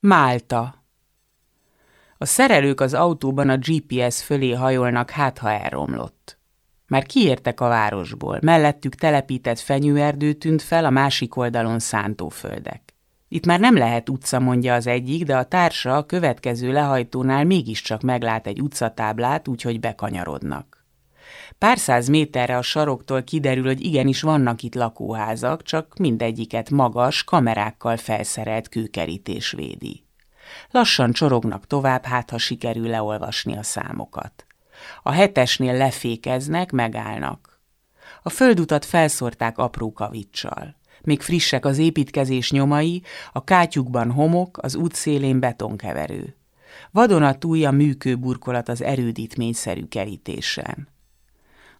Málta. A szerelők az autóban a GPS fölé hajolnak, hát ha elromlott. Már kiértek a városból, mellettük telepített fenyőerdő tűnt fel, a másik oldalon szántóföldek. Itt már nem lehet utca, mondja az egyik, de a társa a következő lehajtónál mégiscsak meglát egy utcatáblát, úgyhogy bekanyarodnak. Pár száz méterre a saroktól kiderül, hogy igenis vannak itt lakóházak, csak mindegyiket magas, kamerákkal felszerelt kőkerítés védi. Lassan csorognak tovább, hát ha sikerül leolvasni a számokat. A hetesnél lefékeznek, megállnak. A földutat felszórták apró kavicsal. Még frissek az építkezés nyomai, a kátyukban homok, az útszélén betonkeverő. Vadonatúj a műkő burkolat az erődítményszerű kerítésen.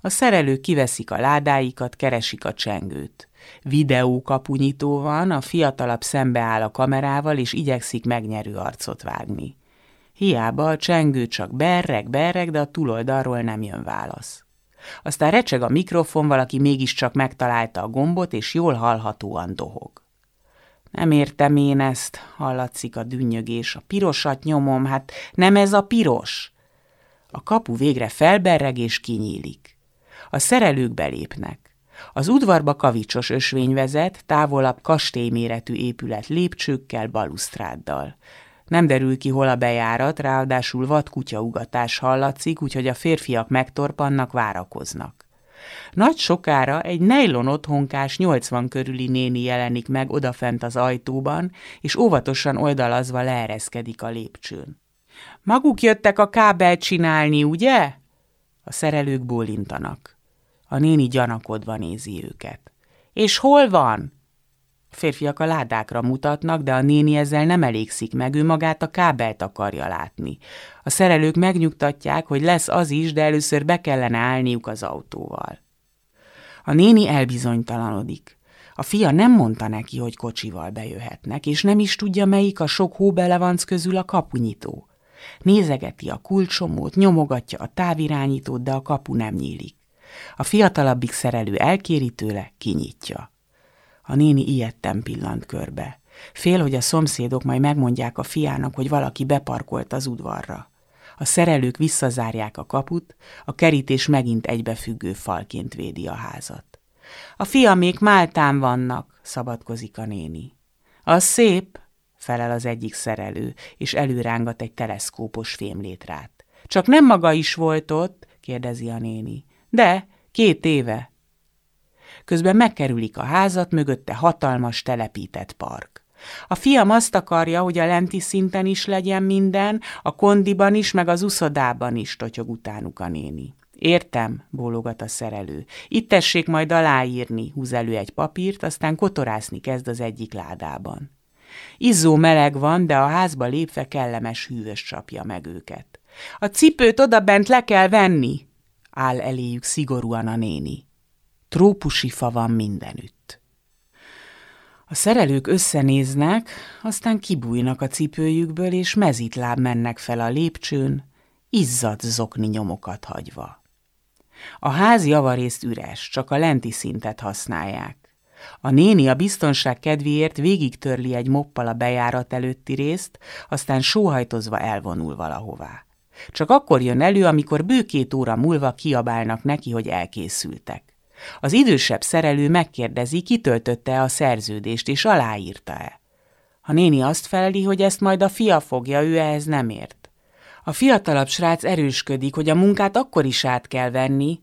A szerelők kiveszik a ládáikat, keresik a csengőt. Videókapunyító van, a fiatalabb szembeáll a kamerával, és igyekszik megnyerő arcot vágni. Hiába a csengő csak berreg, berreg, de a túloldalról nem jön válasz. Aztán recseg a mikrofon, valaki mégiscsak megtalálta a gombot, és jól hallhatóan dohog. Nem értem én ezt, hallatszik a dünnyögés. A pirosat nyomom, hát nem ez a piros. A kapu végre felberreg és kinyílik. A szerelők belépnek. Az udvarba kavicsos ösvény vezet, távolabb kastélyméretű épület lépcsőkkel, balusztráddal. Nem derül ki, hol a bejárat, ráadásul vad kutyaugatás hallatszik, úgyhogy a férfiak megtorpannak, várakoznak. Nagy sokára egy nejlon otthonkás 80 körüli néni jelenik meg odafent az ajtóban, és óvatosan oldalazva leereszkedik a lépcsőn. Maguk jöttek a kábelt csinálni, ugye? A szerelők bólintanak. A néni gyanakodva nézi őket. És hol van? Férfiak a ládákra mutatnak, de a néni ezzel nem elégszik meg, ő magát a kábelt akarja látni. A szerelők megnyugtatják, hogy lesz az is, de először be kellene állniuk az autóval. A néni elbizonytalanodik. A fia nem mondta neki, hogy kocsival bejöhetnek, és nem is tudja, melyik a sok hóbelevanc közül a kapunyitó. Nézegeti a kulcsomót, nyomogatja a távirányítót, de a kapu nem nyílik. A fiatalabbik szerelő elkéri tőle, kinyitja. A néni ilyetten pillant körbe. Fél, hogy a szomszédok majd megmondják a fiának, hogy valaki beparkolt az udvarra. A szerelők visszazárják a kaput, a kerítés megint egybefüggő falként védi a házat. A fiamék Máltán vannak, szabadkozik a néni. Az szép, felel az egyik szerelő, és előrángat egy teleszkópos fémlétrát. Csak nem maga is volt ott, kérdezi a néni. De, két éve. Közben megkerülik a házat, mögötte hatalmas telepített park. A fiam azt akarja, hogy a lenti szinten is legyen minden, a kondiban is, meg az uszodában is, totyog utánuk a néni. Értem, bólogat a szerelő. Itt tessék majd aláírni, húz elő egy papírt, aztán kotorászni kezd az egyik ládában. Izzó meleg van, de a házba lépve kellemes hűvös csapja meg őket. A cipőt odabent le kell venni, áll eléjük szigorúan a néni. Trópusi fa van mindenütt. A szerelők összenéznek, aztán kibújnak a cipőjükből, és mezitláb mennek fel a lépcsőn, izzadt zokni nyomokat hagyva. A ház javarészt üres, csak a lenti szintet használják. A néni a biztonság kedvéért végigtörli egy moppal a bejárat előtti részt, aztán sóhajtozva elvonul valahová. Csak akkor jön elő, amikor bő két óra múlva kiabálnak neki, hogy elkészültek. Az idősebb szerelő megkérdezi, kitöltötte a szerződést, és aláírta-e. A néni azt feleli, hogy ezt majd a fia fogja, ő ehhez nem ért. A fiatalabb srác erősködik, hogy a munkát akkor is át kell venni,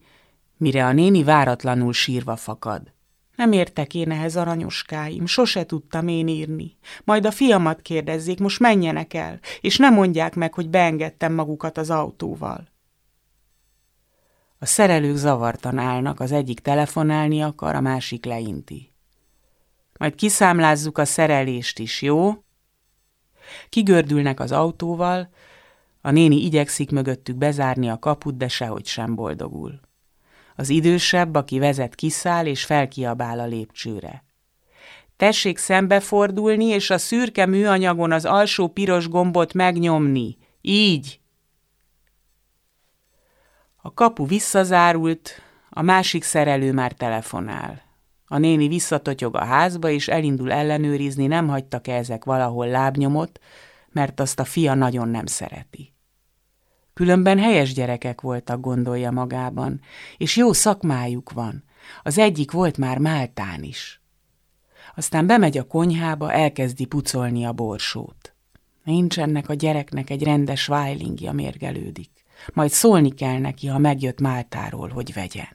mire a néni váratlanul sírva fakad. Nem értek én ehhez aranyoskáim, sose tudtam én írni. Majd a fiamat kérdezzék, most menjenek el, és ne mondják meg, hogy beengedtem magukat az autóval. A szerelők zavartan állnak, az egyik telefonálni akar, a másik leinti. Majd kiszámlázzuk a szerelést is, jó? Kigördülnek az autóval, a néni igyekszik mögöttük bezárni a kaput, de sehogy sem boldogul. Az idősebb, aki vezet, kiszáll és felkiabál a lépcsőre. Tessék szembefordulni, és a szürke műanyagon az alsó piros gombot megnyomni. Így! A kapu visszazárult, a másik szerelő már telefonál. A néni visszatotyog a házba, és elindul ellenőrizni, nem hagytak-e ezek valahol lábnyomot, mert azt a fia nagyon nem szereti. Különben helyes gyerekek voltak, gondolja magában, és jó szakmájuk van. Az egyik volt már Máltán is. Aztán bemegy a konyhába, elkezdi pucolni a borsót. Nincs ennek a gyereknek egy rendes vájlingja mérgelődik. Majd szólni kell neki, ha megjött Máltáról, hogy vegyen.